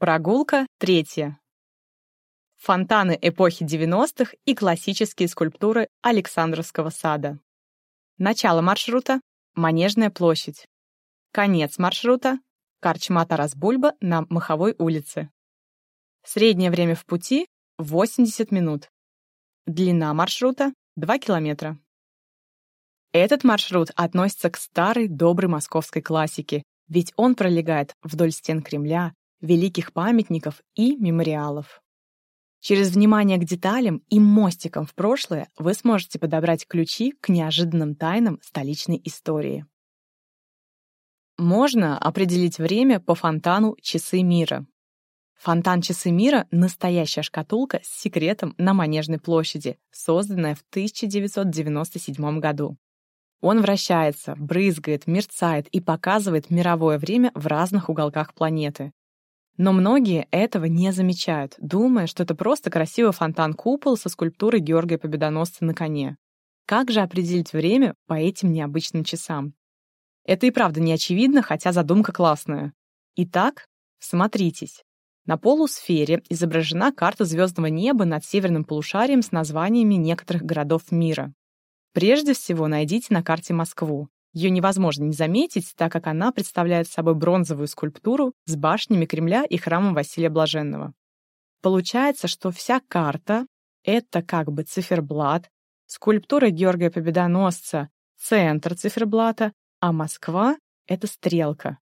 Прогулка третья. Фонтаны эпохи 90-х и классические скульптуры Александровского сада. Начало маршрута — Манежная площадь. Конец маршрута — Карчма Тарас-Бульба на Маховой улице. Среднее время в пути — 80 минут. Длина маршрута — 2 километра. Этот маршрут относится к старой доброй московской классике, ведь он пролегает вдоль стен Кремля, великих памятников и мемориалов. Через внимание к деталям и мостикам в прошлое вы сможете подобрать ключи к неожиданным тайнам столичной истории. Можно определить время по фонтану «Часы мира». Фонтан «Часы мира» — настоящая шкатулка с секретом на Манежной площади, созданная в 1997 году. Он вращается, брызгает, мерцает и показывает мировое время в разных уголках планеты. Но многие этого не замечают, думая, что это просто красивый фонтан-купол со скульптурой Георгия Победоносца на коне. Как же определить время по этим необычным часам? Это и правда не очевидно, хотя задумка классная. Итак, смотритесь. На полусфере изображена карта звездного неба над северным полушарием с названиями некоторых городов мира. Прежде всего найдите на карте Москву. Ее невозможно не заметить, так как она представляет собой бронзовую скульптуру с башнями Кремля и храмом Василия Блаженного. Получается, что вся карта — это как бы циферблат, скульптура Георгия Победоносца — центр циферблата, а Москва — это стрелка.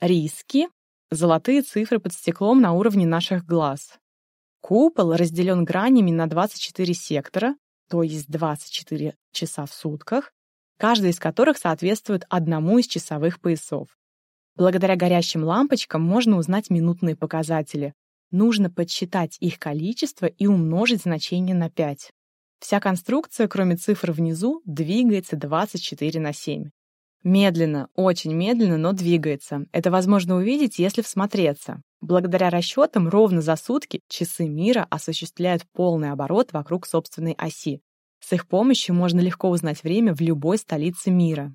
Риски — золотые цифры под стеклом на уровне наших глаз. Купол разделен гранями на 24 сектора, то есть 24 часа в сутках, каждый из которых соответствует одному из часовых поясов. Благодаря горящим лампочкам можно узнать минутные показатели. Нужно подсчитать их количество и умножить значение на 5. Вся конструкция, кроме цифр внизу, двигается 24 на 7. Медленно, очень медленно, но двигается. Это возможно увидеть, если всмотреться. Благодаря расчетам ровно за сутки часы мира осуществляют полный оборот вокруг собственной оси, с их помощью можно легко узнать время в любой столице мира.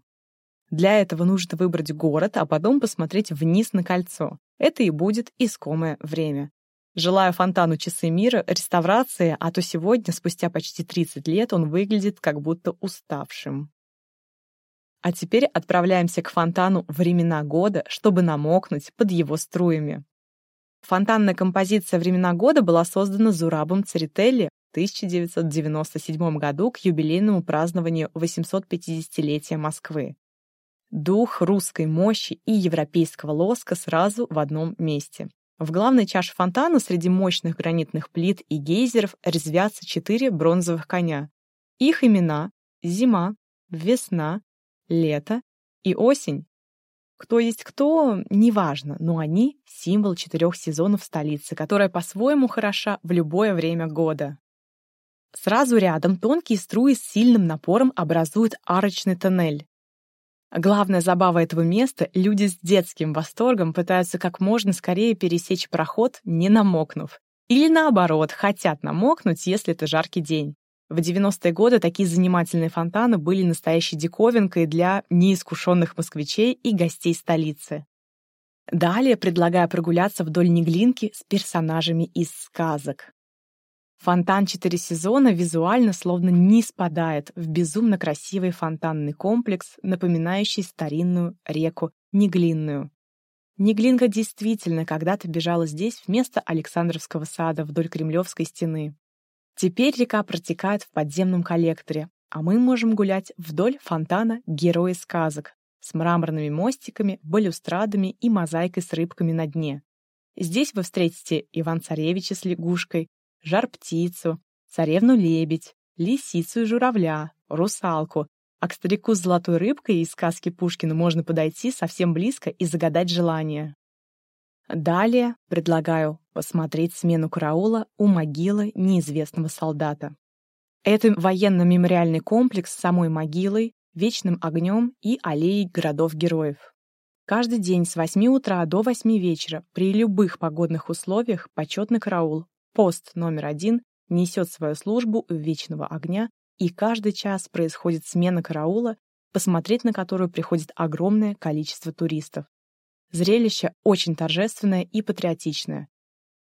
Для этого нужно выбрать город, а потом посмотреть вниз на кольцо. Это и будет искомое время. Желаю фонтану «Часы мира» реставрации, а то сегодня, спустя почти 30 лет, он выглядит как будто уставшим. А теперь отправляемся к фонтану «Времена года», чтобы намокнуть под его струями. Фонтанная композиция «Времена года» была создана Зурабом Церетелли 1997 году к юбилейному празднованию 850-летия Москвы. Дух русской мощи и европейского лоска сразу в одном месте. В главной чаше фонтана среди мощных гранитных плит и гейзеров резвятся четыре бронзовых коня. Их имена — зима, весна, лето и осень. Кто есть кто, неважно, но они — символ четырех сезонов столицы, которая по-своему хороша в любое время года. Сразу рядом тонкие струи с сильным напором образуют арочный тоннель. Главная забава этого места — люди с детским восторгом пытаются как можно скорее пересечь проход, не намокнув. Или наоборот, хотят намокнуть, если это жаркий день. В 90-е годы такие занимательные фонтаны были настоящей диковинкой для неискушенных москвичей и гостей столицы. Далее предлагаю прогуляться вдоль Неглинки с персонажами из сказок. Фонтан «Четыре сезона» визуально словно не спадает в безумно красивый фонтанный комплекс, напоминающий старинную реку Неглинную. Неглинка действительно когда-то бежала здесь вместо Александровского сада вдоль Кремлевской стены. Теперь река протекает в подземном коллекторе, а мы можем гулять вдоль фонтана «Герои сказок» с мраморными мостиками, балюстрадами и мозаикой с рыбками на дне. Здесь вы встретите Иван-Царевича с лягушкой, жар-птицу, царевну-лебедь, лисицу и журавля, русалку, а к старику с золотой рыбкой из сказки Пушкина можно подойти совсем близко и загадать желание. Далее предлагаю посмотреть смену караула у могилы неизвестного солдата. Это военно-мемориальный комплекс с самой могилой, вечным огнем и аллеей городов-героев. Каждый день с 8 утра до 8 вечера при любых погодных условиях почетный караул Пост номер один несет свою службу вечного огня, и каждый час происходит смена караула, посмотреть на которую приходит огромное количество туристов. Зрелище очень торжественное и патриотичное.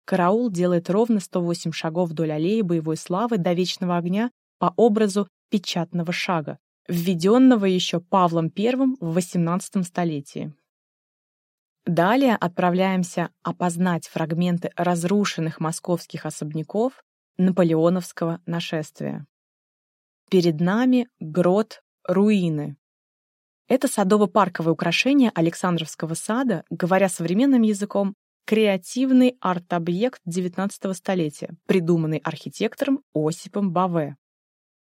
Караул делает ровно 108 шагов вдоль аллеи боевой славы до вечного огня по образу печатного шага, введенного еще Павлом I в XVIII столетии. Далее отправляемся опознать фрагменты разрушенных московских особняков наполеоновского нашествия. Перед нами грот руины. Это садово-парковое украшение Александровского сада, говоря современным языком, креативный арт-объект XIX столетия, придуманный архитектором Осипом Баве.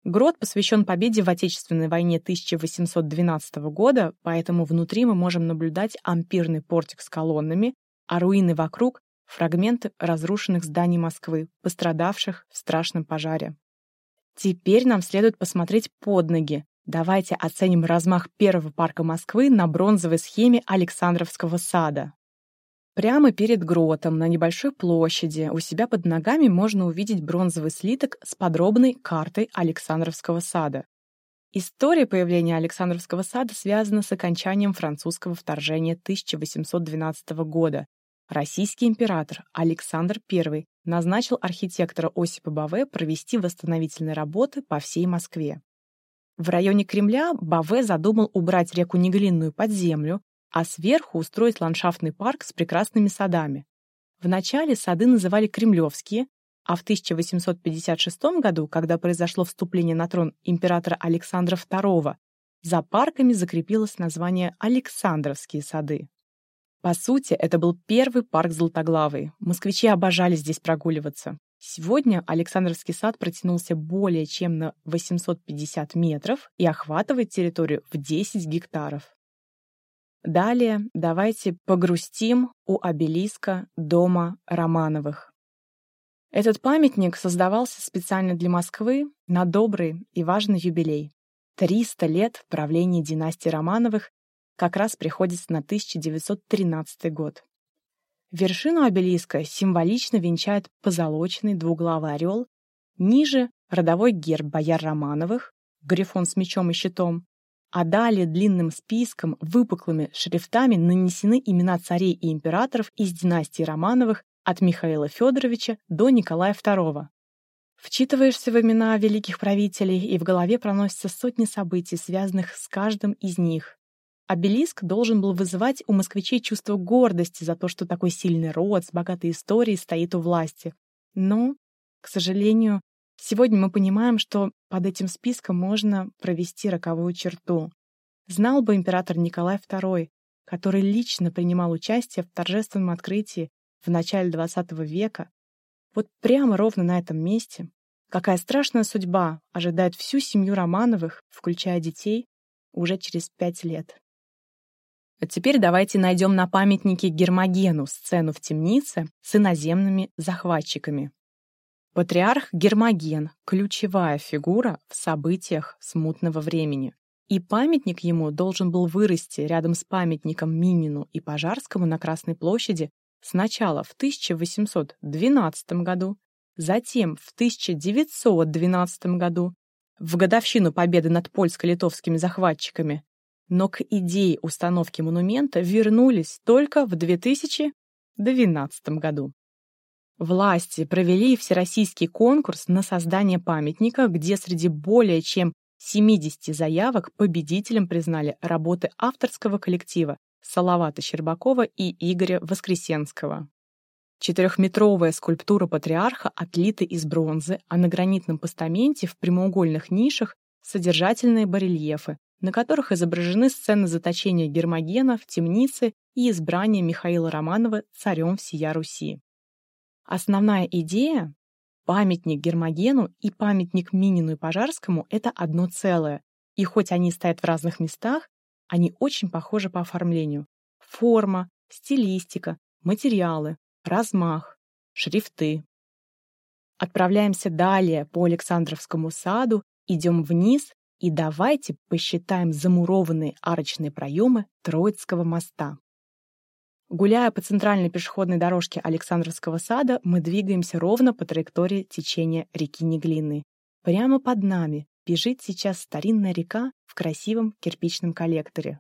Грот посвящен победе в Отечественной войне 1812 года, поэтому внутри мы можем наблюдать ампирный портик с колоннами, а руины вокруг — фрагменты разрушенных зданий Москвы, пострадавших в страшном пожаре. Теперь нам следует посмотреть под ноги. Давайте оценим размах первого парка Москвы на бронзовой схеме Александровского сада. Прямо перед гротом, на небольшой площади, у себя под ногами можно увидеть бронзовый слиток с подробной картой Александровского сада. История появления Александровского сада связана с окончанием французского вторжения 1812 года. Российский император Александр I назначил архитектора Осипа Баве провести восстановительные работы по всей Москве. В районе Кремля Баве задумал убрать реку Неглинную под землю, а сверху устроить ландшафтный парк с прекрасными садами. Вначале сады называли Кремлевские, а в 1856 году, когда произошло вступление на трон императора Александра II, за парками закрепилось название Александровские сады. По сути, это был первый парк Золотоглавый. Москвичи обожали здесь прогуливаться. Сегодня Александровский сад протянулся более чем на 850 метров и охватывает территорию в 10 гектаров. Далее давайте погрустим у обелиска дома Романовых. Этот памятник создавался специально для Москвы на добрый и важный юбилей. 300 лет правления династии Романовых как раз приходится на 1913 год. Вершину обелиска символично венчает позолоченный двуглавый орел, ниже — родовой герб бояр Романовых, грифон с мечом и щитом, а далее длинным списком, выпуклыми шрифтами нанесены имена царей и императоров из династии Романовых от Михаила Федоровича до Николая II. Вчитываешься в имена великих правителей, и в голове проносятся сотни событий, связанных с каждым из них. Обелиск должен был вызывать у москвичей чувство гордости за то, что такой сильный род с богатой историей стоит у власти. Но, к сожалению, Сегодня мы понимаем, что под этим списком можно провести роковую черту. Знал бы император Николай II, который лично принимал участие в торжественном открытии в начале XX века, вот прямо ровно на этом месте, какая страшная судьба ожидает всю семью Романовых, включая детей, уже через пять лет. А теперь давайте найдем на памятнике Гермогену сцену в темнице с иноземными захватчиками. Патриарх Гермоген – ключевая фигура в событиях смутного времени. И памятник ему должен был вырасти рядом с памятником Минину и Пожарскому на Красной площади сначала в 1812 году, затем в 1912 году, в годовщину победы над польско-литовскими захватчиками, но к идее установки монумента вернулись только в 2012 году. Власти провели всероссийский конкурс на создание памятника, где среди более чем 70 заявок победителем признали работы авторского коллектива Салавата Щербакова и Игоря Воскресенского. Четырехметровая скульптура патриарха отлита из бронзы, а на гранитном постаменте в прямоугольных нишах содержательные барельефы, на которых изображены сцены заточения Гермогена в темнице и избрания Михаила Романова царем всея Руси. Основная идея — памятник Гермогену и памятник Минину и Пожарскому — это одно целое. И хоть они стоят в разных местах, они очень похожи по оформлению. Форма, стилистика, материалы, размах, шрифты. Отправляемся далее по Александровскому саду, идем вниз и давайте посчитаем замурованные арочные проемы Троицкого моста. Гуляя по центральной пешеходной дорожке Александровского сада, мы двигаемся ровно по траектории течения реки Неглины. Прямо под нами бежит сейчас старинная река в красивом кирпичном коллекторе.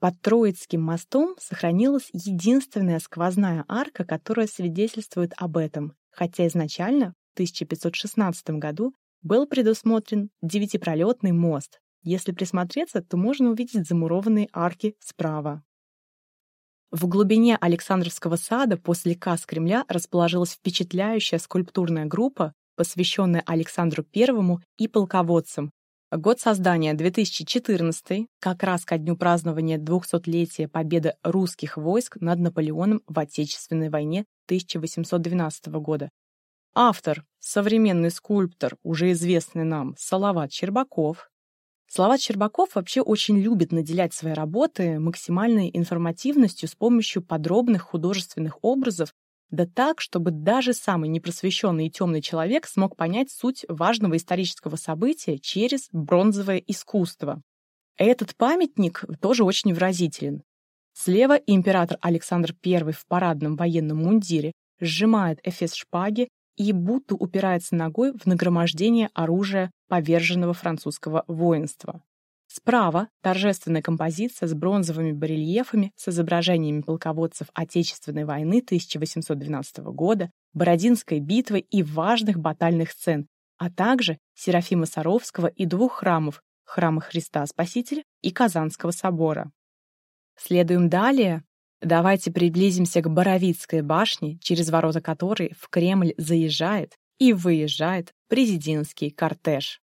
Под Троицким мостом сохранилась единственная сквозная арка, которая свидетельствует об этом, хотя изначально в 1516 году был предусмотрен девятипролетный мост. Если присмотреться, то можно увидеть замурованные арки справа. В глубине Александровского сада после касс Кремля расположилась впечатляющая скульптурная группа, посвященная Александру I и полководцам. Год создания 2014, как раз ко дню празднования 200-летия победы русских войск над Наполеоном в Отечественной войне 1812 года. Автор, современный скульптор, уже известный нам, Салават Щербаков, Слова Щербаков вообще очень любит наделять свои работы максимальной информативностью с помощью подробных художественных образов, да так, чтобы даже самый непросвещенный и темный человек смог понять суть важного исторического события через бронзовое искусство. Этот памятник тоже очень выразителен. Слева император Александр I в парадном военном мундире сжимает эфес шпаги и будто упирается ногой в нагромождение оружия поверженного французского воинства. Справа торжественная композиция с бронзовыми барельефами с изображениями полководцев Отечественной войны 1812 года, Бородинской битвы и важных батальных сцен, а также Серафима Саровского и двух храмов – храма Христа Спасителя и Казанского собора. Следуем далее Давайте приблизимся к Боровицкой башне, через ворота которой в Кремль заезжает и выезжает президентский кортеж.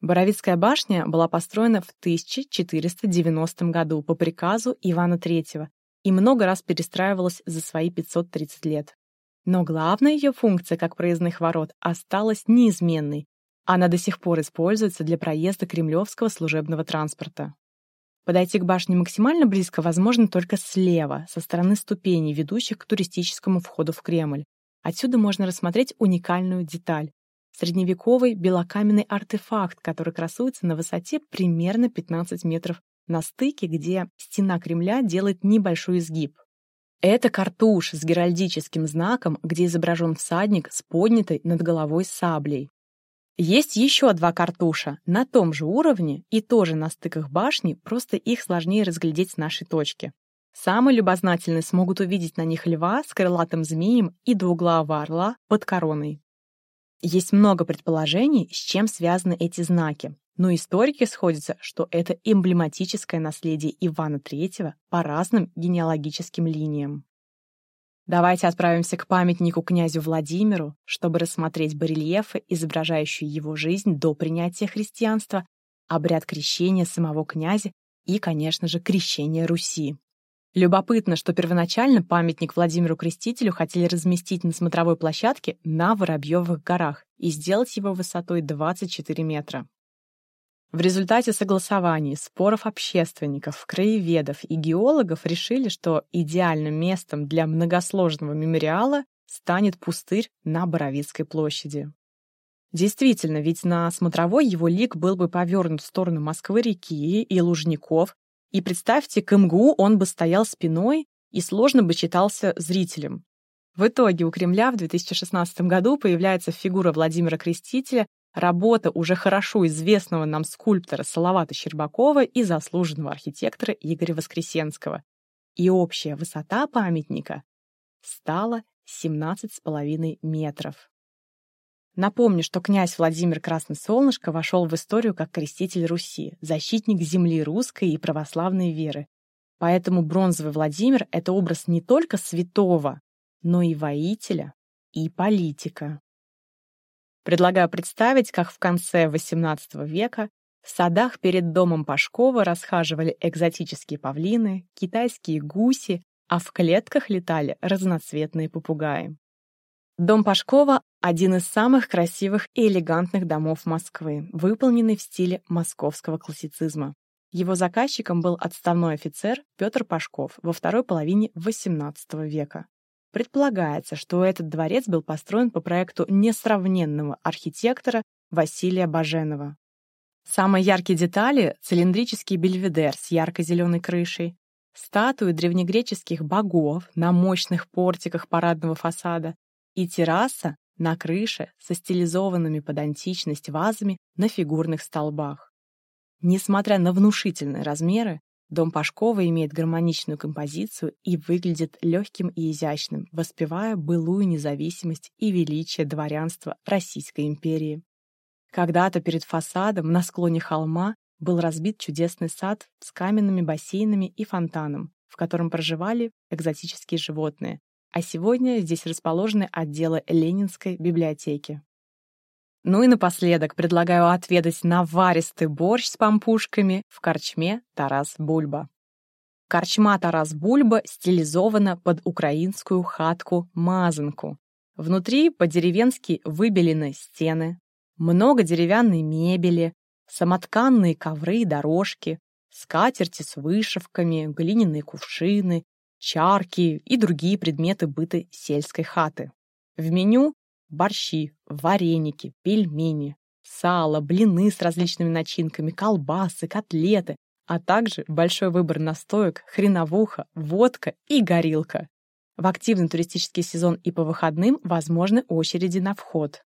Боровицкая башня была построена в 1490 году по приказу Ивана III и много раз перестраивалась за свои 530 лет. Но главная ее функция как проездных ворот осталась неизменной. Она до сих пор используется для проезда кремлевского служебного транспорта. Подойти к башне максимально близко возможно только слева, со стороны ступеней, ведущих к туристическому входу в Кремль. Отсюда можно рассмотреть уникальную деталь — средневековый белокаменный артефакт, который красуется на высоте примерно 15 метров на стыке, где стена Кремля делает небольшой изгиб. Это картуш с геральдическим знаком, где изображен всадник с поднятой над головой саблей. Есть еще два картуша на том же уровне и тоже на стыках башни, просто их сложнее разглядеть с нашей точки. Самые любознательные смогут увидеть на них льва с крылатым змеем и двуглавого орла под короной. Есть много предположений, с чем связаны эти знаки, но историки сходятся, что это эмблематическое наследие Ивана III по разным генеалогическим линиям. Давайте отправимся к памятнику князю Владимиру, чтобы рассмотреть барельефы, изображающие его жизнь до принятия христианства, обряд крещения самого князя и, конечно же, крещение Руси. Любопытно, что первоначально памятник Владимиру Крестителю хотели разместить на смотровой площадке на Воробьевых горах и сделать его высотой 24 метра. В результате согласований, споров общественников, краеведов и геологов решили, что идеальным местом для многосложного мемориала станет пустырь на Боровицкой площади. Действительно, ведь на смотровой его лик был бы повернут в сторону Москвы-реки и Лужников, и представьте, к МГУ он бы стоял спиной и сложно бы читался зрителям. В итоге у Кремля в 2016 году появляется фигура Владимира Крестителя Работа уже хорошо известного нам скульптора Салавата Щербакова и заслуженного архитектора Игоря Воскресенского. И общая высота памятника стала 17,5 метров. Напомню, что князь Владимир Красносолнышко вошел в историю как креститель Руси, защитник земли русской и православной веры. Поэтому бронзовый Владимир — это образ не только святого, но и воителя, и политика. Предлагаю представить, как в конце XVIII века в садах перед домом Пашкова расхаживали экзотические павлины, китайские гуси, а в клетках летали разноцветные попугаи. Дом Пашкова — один из самых красивых и элегантных домов Москвы, выполненный в стиле московского классицизма. Его заказчиком был отставной офицер Петр Пашков во второй половине XVIII века. Предполагается, что этот дворец был построен по проекту несравненного архитектора Василия Баженова. Самые яркие детали — цилиндрический бельведер с ярко-зеленой крышей, статуи древнегреческих богов на мощных портиках парадного фасада и терраса на крыше со стилизованными под античность вазами на фигурных столбах. Несмотря на внушительные размеры, Дом Пашкова имеет гармоничную композицию и выглядит легким и изящным, воспевая былую независимость и величие дворянства Российской империи. Когда-то перед фасадом на склоне холма был разбит чудесный сад с каменными бассейнами и фонтаном, в котором проживали экзотические животные, а сегодня здесь расположены отделы Ленинской библиотеки. Ну и напоследок предлагаю отведать наваристый борщ с пампушками в корчме Тарас Бульба. Корчма Тарас Бульба стилизована под украинскую хатку-мазанку. Внутри по-деревенски выбелены стены, много деревянной мебели, самотканные ковры и дорожки, скатерти с вышивками, глиняные кувшины, чарки и другие предметы быта сельской хаты. В меню борщи, вареники, пельмени, сало, блины с различными начинками, колбасы, котлеты, а также большой выбор настоек, хреновуха, водка и горилка. В активный туристический сезон и по выходным возможны очереди на вход.